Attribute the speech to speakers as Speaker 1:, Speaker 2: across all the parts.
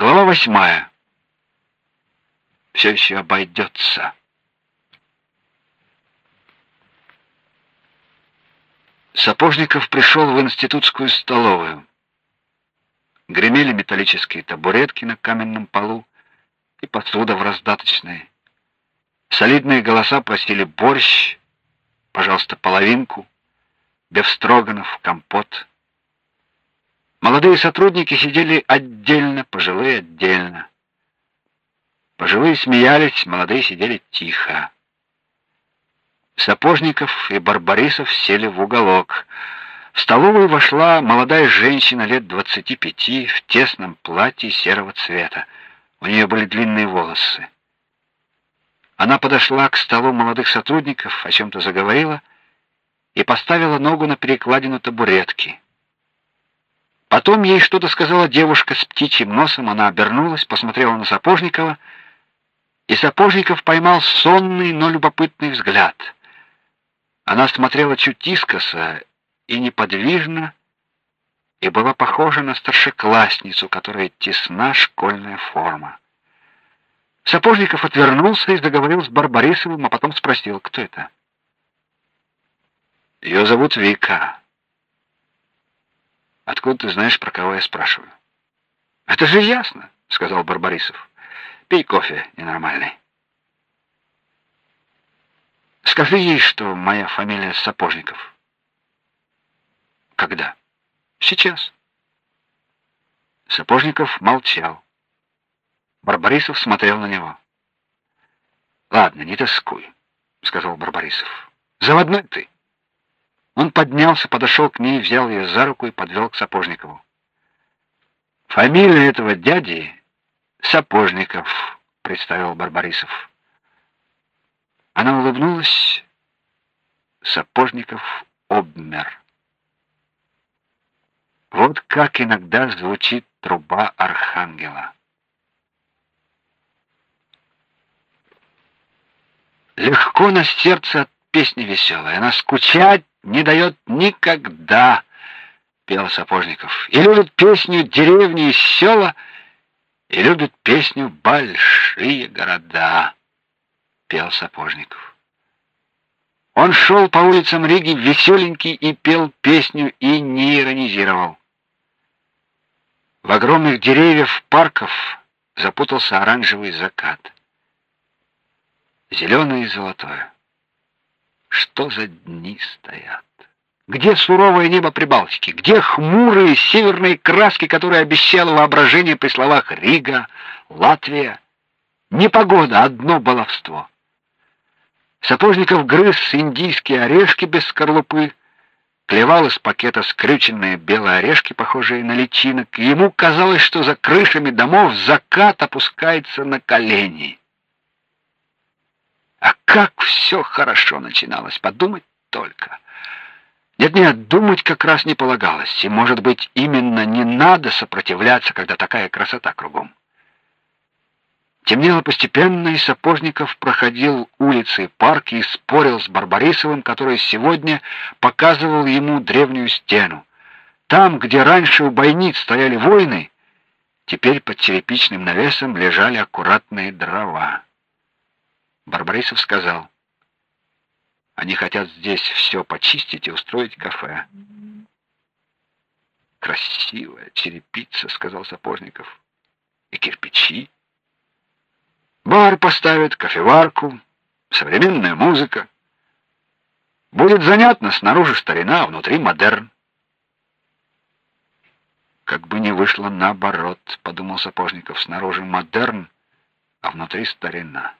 Speaker 1: Глава восьмая. Все еще обойдется. Сапожников пришел в институтскую столовую. Гремели металлические табуретки на каменном полу и посуда в раздаточной. Солидные голоса просили борщ, пожалуйста, половинку, бефстроганов, компот. Молодые сотрудники сидели отдельно, пожилые отдельно. Пожилые смеялись, молодые сидели тихо. Сапожников и Барбарисов сели в уголок. В столовую вошла молодая женщина лет двадцати пяти в тесном платье серого цвета. У нее были длинные волосы. Она подошла к столу молодых сотрудников, о чем то заговорила и поставила ногу на перекладину табуретки. Потом ей что-то сказала девушка с птичьим носом, она обернулась, посмотрела на Сапожникова, и Сапожников поймал сонный, но любопытный взгляд. Она смотрела чуть искоса и неподвижно, и была похожа на старшеклассницу, которая тесна школьная форма. Сапожников отвернулся и заговорил с Барбарисовым, а потом спросил: "Кто это?" Ее зовут Вика. Откуда ты знаешь, про кого я спрашиваю? Это же ясно, сказал Барбарисов. Пей кофе, ненормальный. Скажи ей, что моя фамилия Сапожников. Когда? Сейчас. Сапожников молчал. Барбарисов смотрел на него. Ладно, не тоскуй, сказал Барбарисов. Заводной ты. Он поднялся, подошел к ней, взял ее за руку и подвел к Сапожникову. Фамилия этого дяди Сапожников, представил Барбарисов. Она улыбнулась. Сапожников обмер. Вот как иногда звучит труба архангела. Легко на сердце от песни веселой. Она скучать не дает никогда, пел Сапожников. И любит песню деревни и села, и любит песню большие города, пел Сапожников. Он шел по улицам Риги веселенький и пел песню и не иронизировал. В огромных деревьях парков запутался оранжевый закат. зеленое и золотое. Что за дни стоят? Где суровое небо Прибалтики? Где хмурые северные краски, которые обещало воображение при словах Рига, Латвия? Не погода, одно баловство. Сапожников грыз индийские орешки без скорлупы, клевал из пакета скрюченные белые орешки, похожие на личинок, ему казалось, что за крышами домов закат опускается на колени. А как все хорошо начиналось, подумать только. Нет-нет, думать как раз не полагалось, и, может быть, именно не надо сопротивляться, когда такая красота кругом. Темнело постепенно, и Сапожников проходил улицы и парки и спорил с Барбарисовым, который сегодня показывал ему древнюю стену. Там, где раньше у бойниц стояли воины, теперь под черепичным навесом лежали аккуратные дрова. Барбарисов сказал: "Они хотят здесь все почистить и устроить кафе". Красивая черепица, сказал Сапожников. И кирпичи. Бар поставят, кофеварку, современная музыка. Будет занятно, снаружи старина, а внутри модерн. Как бы не вышло наоборот, подумал Сапожников, снаружи модерн, а внутри старина.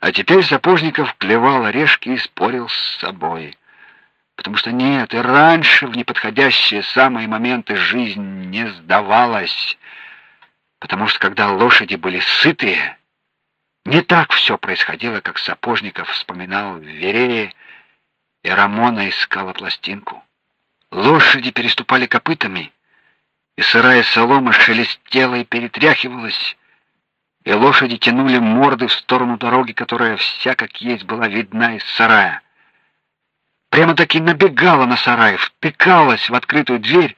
Speaker 1: А теперь Сапожников клевал орешки и спорил с собой. Потому что нет, и раньше в неподходящие самые моменты жизнь не сдавалась. Потому что когда лошади были сытые, не так все происходило, как Сапожников вспоминал в Верее, и Рамона искала пластинку. Лошади переступали копытами, и сырая солома шелестела и перетряхивалась, и лошади тянули морды в сторону дороги, которая вся как есть была видна из сарая. Прямо-таки набегала на сарай, втыкалась в открытую дверь,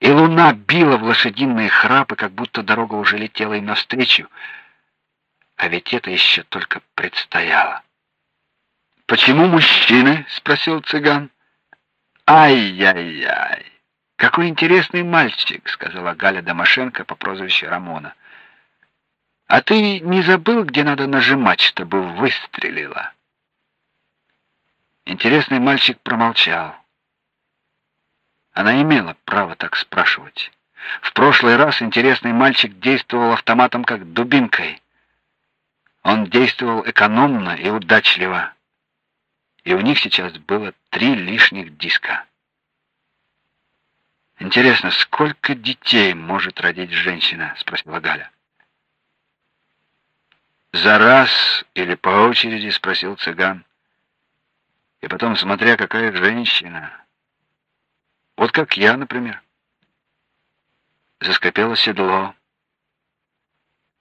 Speaker 1: и луна била в лошадиные храпы, как будто дорога уже летела им навстречу. А ведь это еще только предстояло. Почему мужчины? спросил цыган. Ай-яй-яй. Какой интересный мальчик, сказала Галя Домашенко по прозвищу Рамона. А ты не забыл, где надо нажимать, чтобы выстрелило? Интересный мальчик промолчал. Она имела право так спрашивать. В прошлый раз интересный мальчик действовал автоматом как дубинкой. Он действовал экономно и удачливо. И у них сейчас было три лишних диска. Интересно, сколько детей может родить женщина, спросила Галя. За раз или по очереди, спросил цыган. И потом, смотря какая женщина, вот как я, например. Заскрипело седло.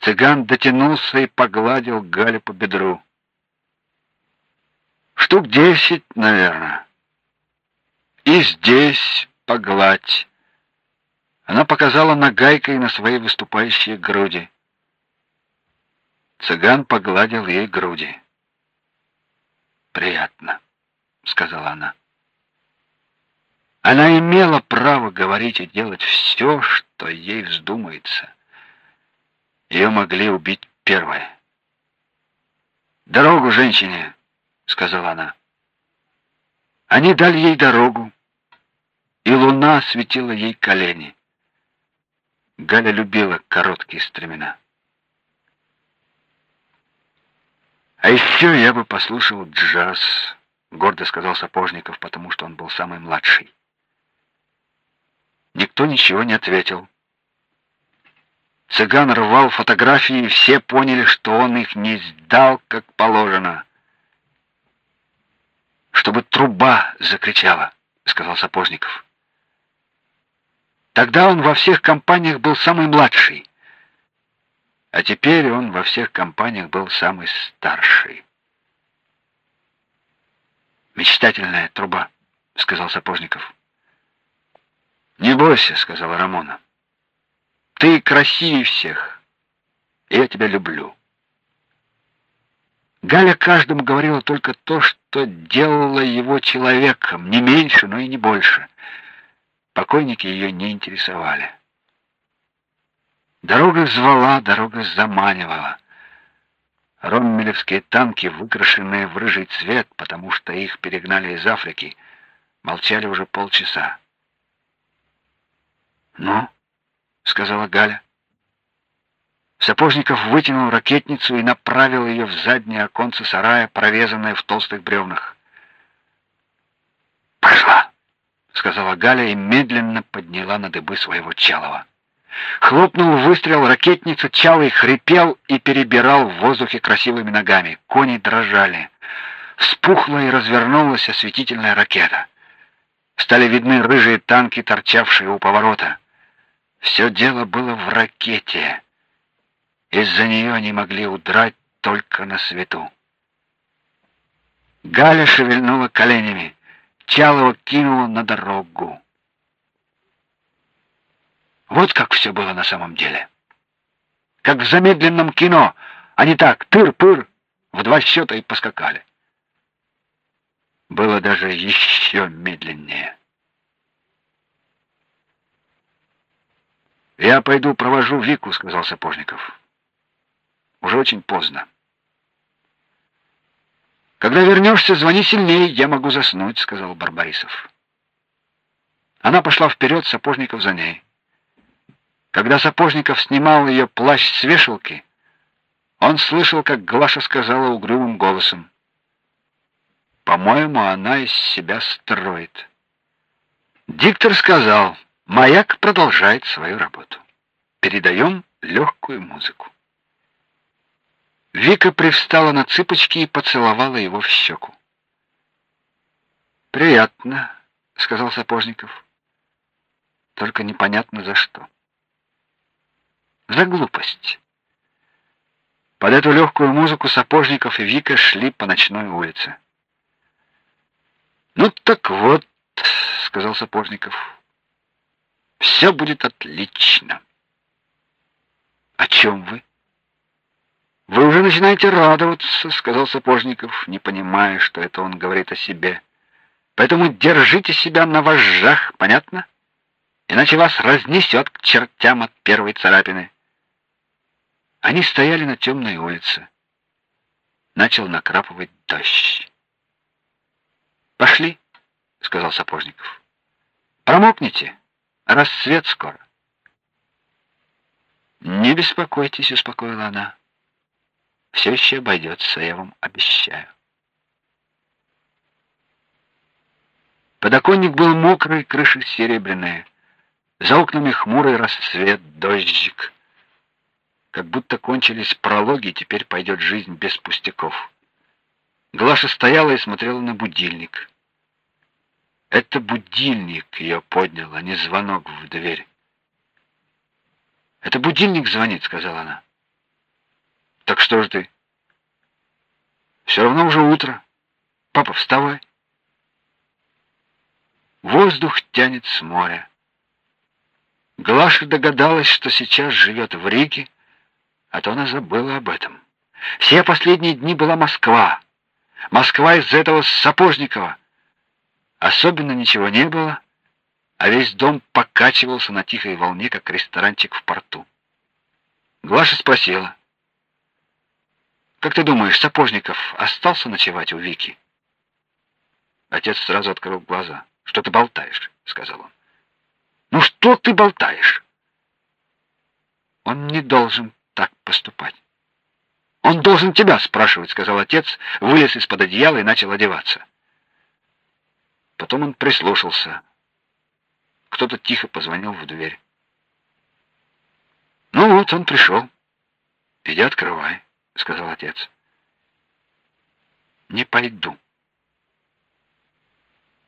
Speaker 1: Цыган дотянулся и погладил Галю по бедру. Штук десять, наверное. И здесь погладь. Она показала нагайкой на свои выступающие груди. Цыган погладил ей груди. Приятно, сказала она. Она имела право говорить и делать все, что ей вздумается. Ее могли убить первой. Дорогу женщине, сказала она. Они дали ей дорогу, и луна осветила ей колени. Галя любила короткие стремена. А еще я бы послушал джаз, гордо сказал Сапожников, потому что он был самый младший. Никто ничего не ответил. Цыган рвал фотографии, и все поняли, что он их не сдал, как положено. Чтобы труба закричала, сказал Сапожников. Тогда он во всех компаниях был самый младший. А теперь он во всех компаниях был самый старший. Мечтательная труба, сказал Сапожников. Не бойся, сказала Рамона. Ты красивее всех. И я тебя люблю. Галя каждому говорила только то, что делало его человеком, не меньше, но и не больше. Покойники ее не интересовали. Дорога звала, дорога заманивала. Роммелевские танки, выкрашенные в рыжий цвет, потому что их перегнали из Африки, молчали уже полчаса. "Ну?" сказала Галя. Сапожников вытянул ракетницу и направил ее в заднее оконце сарая, прорезанное в толстых бревнах. "Пошла", сказала Галя и медленно подняла на дыбы своего Чалова. Хлопнул выстрел, ракетница Чалый хрипел и перебирал в воздухе красивыми ногами. Кони дрожали. Вспухла и развернулась осветительная ракета. Стали видны рыжие танки, торчавшие у поворота. Все дело было в ракете. Из-за нее они могли удрать только на свету. Галя шевельнула коленями, Чалова кинула на дорогу. Вот как все было на самом деле. Как в замедленном кино, они так тыр-пыр в два счета и поскакали. Было даже еще медленнее. Я пойду провожу Вику, сказал Сапожников. Уже очень поздно. Когда вернешься, звони сильнее, я могу заснуть, сказал Барбарисов. Она пошла вперед, Сапожников за ней. Когда Сапожников снимал ее плащ с вешалки, он слышал, как Глаша сказала угрюмым голосом: "По-моему, она из себя строит". Диктор сказал: Маяк продолжает свою работу. Передаем легкую музыку. Вика привстала на цыпочки и поцеловала его в щеку. Приятно, сказал Сапожников. Только непонятно за что. За глупость. Под эту легкую музыку Сапожников и Вика шли по ночной улице. Ну так вот, сказал Сапожников. Все будет отлично. О чем вы? Вы уже начинаете радоваться, сказал Сапожников, не понимая, что это он говорит о себе. Поэтому держите себя на вожжах, понятно? Иначе вас разнесет к чертям от первой царапины. Они стояли на темной улице. Начал накрапывать дождь. Пошли, сказал Сапожников. Промокните, рассвет скоро. Не беспокойтесь, успокоила она. Все еще обойдется, я вам обещаю. Подоконник был мокрый, крыша серебряная. За окнами хмурый рассвет, дождик. Как будто кончились прологи, теперь пойдет жизнь без пустяков. Глаша стояла и смотрела на будильник. Это будильник ее поднял, а не звонок в дверь. Это будильник звонит, сказала она. Так что ж ты? Все равно уже утро. Папа, вставай. Воздух тянет с моря. Глаша догадалась, что сейчас живет в Риге, а то она забыла об этом. Все последние дни была Москва. Москва из этого Сапожникова. Особенно ничего не было, а весь дом покачивался на тихой волне, как ресторанчик в порту. Глаша спросила: как ты думаешь, Сапожников остался ночевать у Вики? Отец сразу открыл глаза. Что ты болтаешь, сказал он. Ну что ты болтаешь? Он не должен так поступать. Он должен тебя спрашивать, сказал отец, вылез из-под одеяла и начал одеваться. Потом он прислушался. Кто-то тихо позвонил в дверь. Ну вот, он пришел. Иди открывай сказал отец. Не пойду.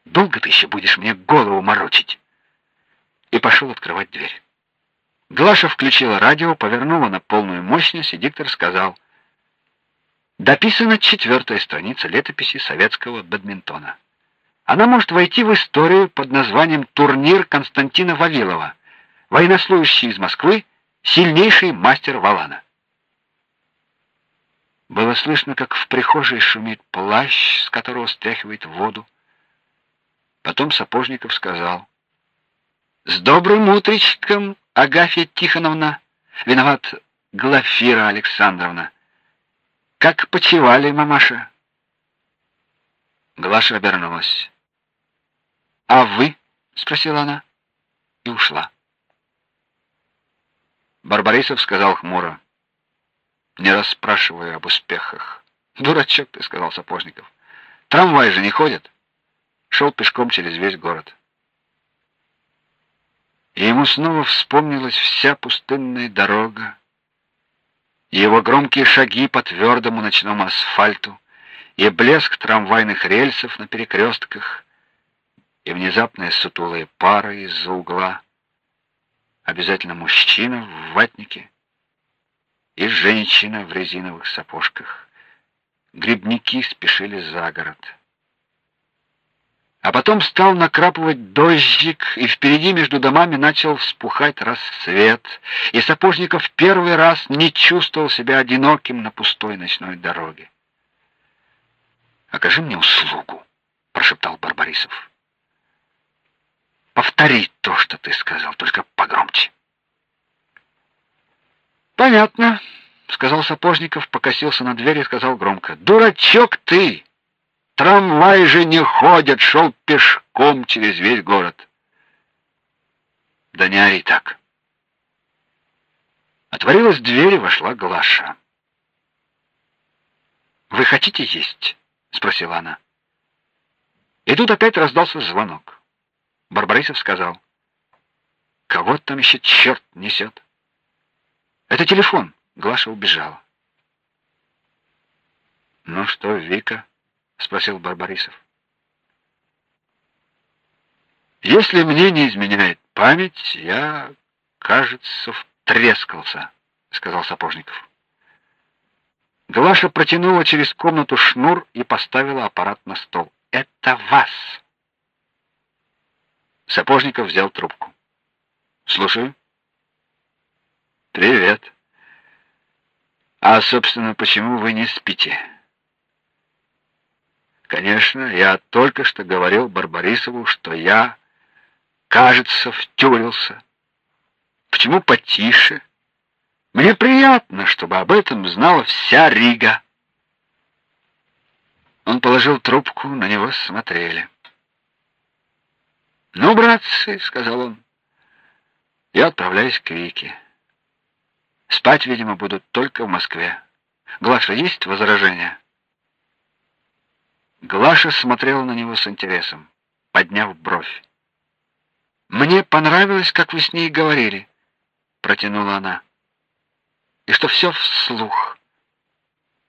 Speaker 1: Долго ты еще будешь мне голову морочить? И пошел открывать дверь. Глаша включила радио, повернула на полную мощность, и диктор сказал: "Дописана четвертая страница летописи советского бадминтона. Она может войти в историю под названием Турнир Константина Вавилова, военнослужащий из Москвы, сильнейший мастер валана. Было слышно, как в прихожей шумит плащ, с которого стряхивает воду. Потом Сапожников сказал: "С добрым утречком, Агафья Тихоновна. Виноват Глафира Александровна. Как почивали, мамаша?" Глаша обернулась. "А вы?" спросила она и ушла. Барбарисов сказал хмуро: не расспрашивая об успехах. Дурачок ты, сказал Сапожников. Трамваи же не ходят. Шел пешком через весь город. И ему снова вспомнилась вся пустынная дорога, его громкие шаги по твердому ночному асфальту, и блеск трамвайных рельсов на перекрестках, и внезапная сутулая пара из-за угла. Обязательно мужчина в ватнике и женщина в резиновых сапожках. Грибники спешили за город. А потом стал накрапывать дождик, и впереди между домами начал вспухать рассвет, и Сапожников первый раз не чувствовал себя одиноким на пустой ночной дороге. "Окажи мне услугу", прошептал Барбарисов. "Повтори то, что ты сказал, только погромче". Понятно, сказал Сапожников, покосился на дверь и сказал громко: "Дурачок ты! Трамваи же не ходят, шел пешком через весь город". Да не ори так. Отворилась дверь и вошла Глаша. Вы хотите есть? спросила она. И тут опять раздался звонок. Барбарисов сказал: "Кого там еще черт несет?» Это телефон. Глаша убежала. Ну что, Вика? Спросил Барбарисов. Если мне не изменяет память, я, кажется, втрескался, сказал Сапожников. Глаша протянула через комнату шнур и поставила аппарат на стол. Это вас. Сапожников взял трубку. Слушаю. Привет. А, собственно, почему вы не спите? Конечно, я только что говорил Барбарисову, что я, кажется, втюрился. Почему потише? Мне приятно, чтобы об этом знала вся Рига. Он положил трубку, на него смотрели. "Ну, братцы", сказал он. "Я отправляюсь к Вике. Спать, видимо, будут только в Москве. Глаша, есть возражения?" Глаша смотрела на него с интересом, подняв бровь. Мне понравилось, как вы с ней говорили, протянула она. И что все вслух.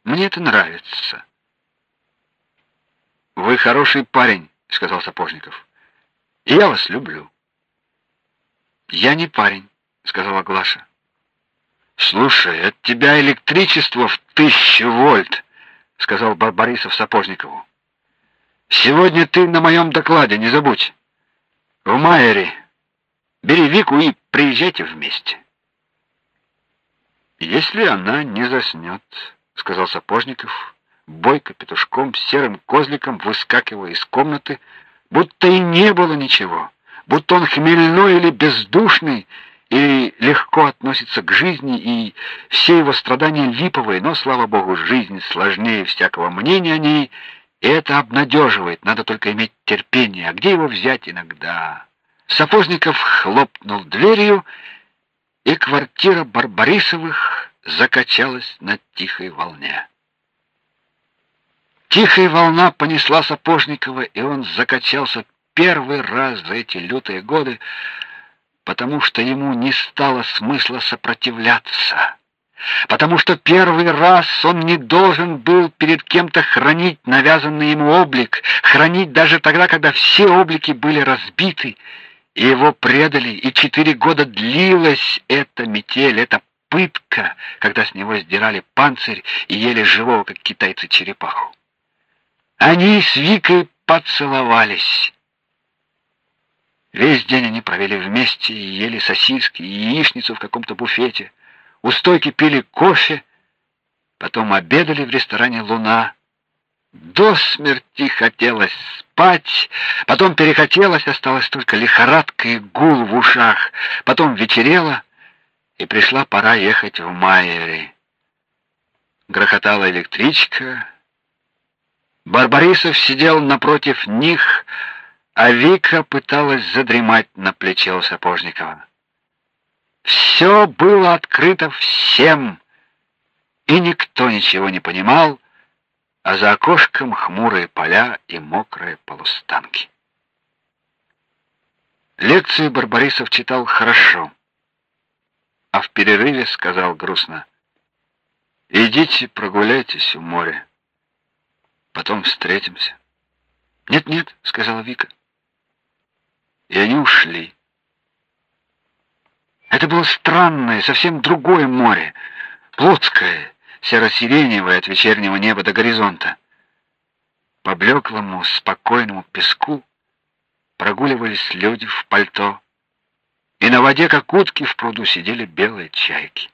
Speaker 1: Мне это нравится. Вы хороший парень, сказал Сапожников. И я вас люблю. Я не парень, сказала Глаша. Слушай, от тебя электричество в тысячу вольт, сказал Барбарисов Сапожникову. Сегодня ты на моем докладе, не забудь. В Майере. Бери Вику и приезжайте вместе. Если она не заснет, сказал Сапожников, бойко петушком, серым козликом выскакивая из комнаты, будто и не было ничего, будто он хмельной или бездушный, или легко относится к жизни, и все его страдания липовые, но, слава богу, жизнь сложнее всякого мнения о ней, и это обнадеживает, надо только иметь терпение. А где его взять иногда? Сапожников хлопнул дверью, и квартира Барбарисовых закачалась на тихой волне. Тихая волна понесла Сапожникова, и он закачался первый раз за эти лютые годы, потому что ему не стало смысла сопротивляться потому что первый раз он не должен был перед кем-то хранить навязанный ему облик, хранить даже тогда, когда все облики были разбиты, и его предали, и четыре года длилась эта метель, эта пытка, когда с него сдирали панцирь и ели живого, как китайцы, черепаху. Они с Викой поцеловались. Весь день они провели вместе и ели сосиски и яичницу в каком-то буфете у стойки пили кофе, потом обедали в ресторане Луна. До смерти хотелось спать, потом перехотелось, осталась только лихорадка и гул в ушах. Потом вечерело, и пришла пора ехать в Майери. Грохотала электричка. Барбарисов сидел напротив них, а Вика пыталась задремать на плече у Сапожникова. Все было открыто всем, и никто ничего не понимал, а за окошком хмурые поля и мокрые полустанки. Лекцию Барбарисов читал хорошо, а в перерыве сказал грустно: "Идите прогуляйтесь у моря. Потом встретимся". "Нет-нет", сказала Вика. И они ушли. Это было странное, совсем другое море, плотское, серо-сиреневое от вечернего неба до горизонта. По блеклому, спокойному песку прогуливались люди в пальто, и на воде, как утки в пруду, сидели белые чайки.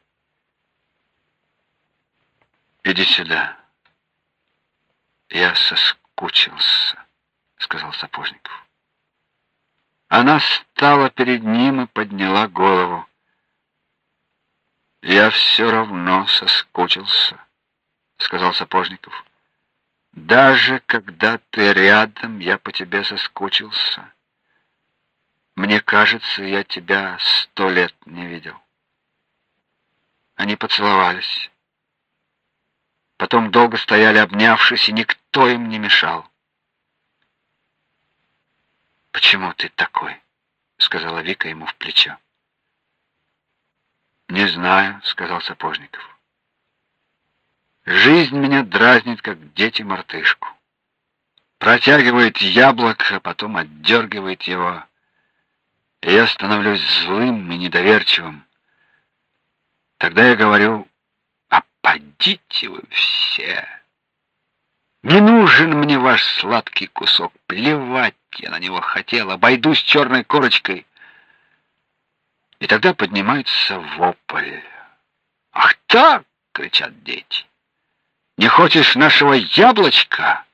Speaker 1: Иди сюда. Я соскучился, сказал Сапожников. Она стала перед ним и подняла голову. Я все равно соскучился, сказал Сапожников. Даже когда ты рядом, я по тебе соскучился. Мне кажется, я тебя сто лет не видел. Они поцеловались. Потом долго стояли обнявшись, и никто им не мешал. Почему ты такой? сказала Вика ему в плечо. Не знаю, сказал Сапожников. Жизнь меня дразнит, как дети мартышку. Протягивает яблоко, а потом отдергивает его. И я становлюсь злым и недоверчивым. Тогда я говорю: "А подите вы все!" Не нужен мне ваш сладкий кусок, плевать я на него хотел, обойдусь черной корочкой. И тогда поднимается вопль. «Ах так!» — кричат дети. «Не хочешь нашего яблочка?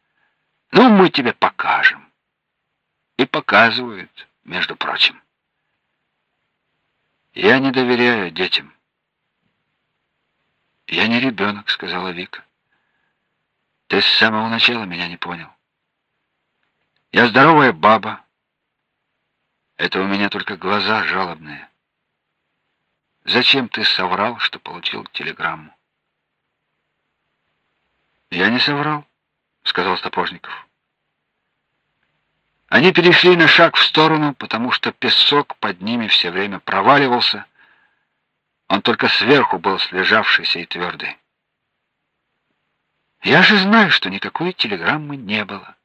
Speaker 1: Ну, мы тебе покажем». И показывают, между прочим. Я не доверяю детям. Я не ребенок, сказала Вика. Ты с самого начала меня не понял. Я здоровая баба. Это у меня только глаза жалобные. Зачем ты соврал, что получил телеграмму? Я не соврал, сказал Стопожников. Они перешли на шаг в сторону, потому что песок под ними все время проваливался. Он только сверху был слежавшийся и твердый. Я же знаю, что никакой телеграммы не было.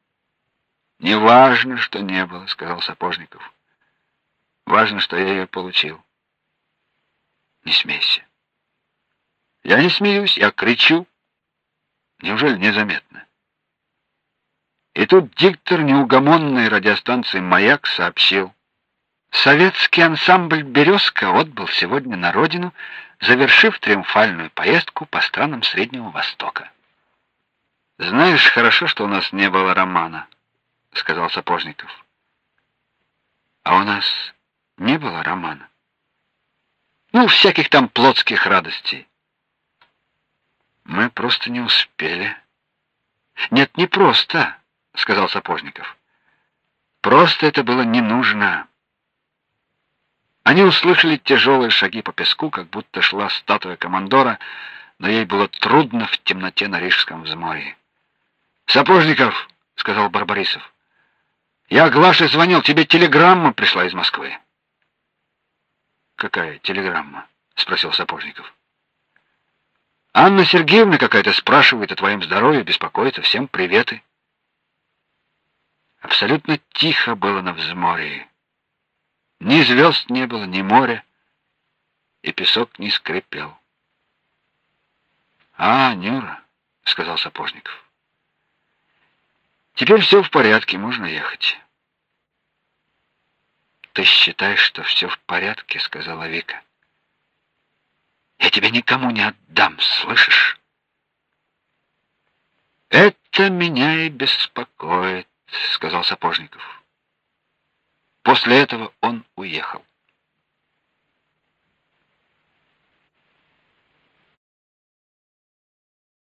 Speaker 1: Неважно, что не было, сказал Сапожников. Важно, что я ее получил. Не смейся. Я не смеюсь, я кричу. Неужели незаметно? И тут диктор неугомонной радиостанции «Маяк» сообщил. Советский ансамбль «Березка» отбыл сегодня на родину, завершив триумфальную поездку по странам Среднего Востока. «Знаешь, хорошо, что у нас не было романа», — сказал Сапожников. «А у нас не было романа?» «Ну, всяких там плотских радостей». «Мы просто не успели». «Нет, не просто», — сказал Сапожников. «Просто это было не нужно». Они услышали тяжелые шаги по песку, как будто шла статуя командора, но ей было трудно в темноте на Рижском взморье. «Сапожников», — сказал Барбарисов, — «я Глаше звонил, тебе телеграмма пришла из Москвы». «Какая телеграмма?» — спросил Сапожников. «Анна Сергеевна какая-то спрашивает о твоем здоровье, беспокоится, всем приветы». Абсолютно тихо было на взморье. Ни звезд не было, ни моря, и песок не скрипел. «А, Нюра», — сказал Сапожников. «Теперь все в порядке, можно ехать». «Ты считаешь, что все в порядке?» — сказала Вика. «Я тебя никому не отдам, слышишь?» «Это меня и беспокоит», — сказал Сапожников. После этого он уехал.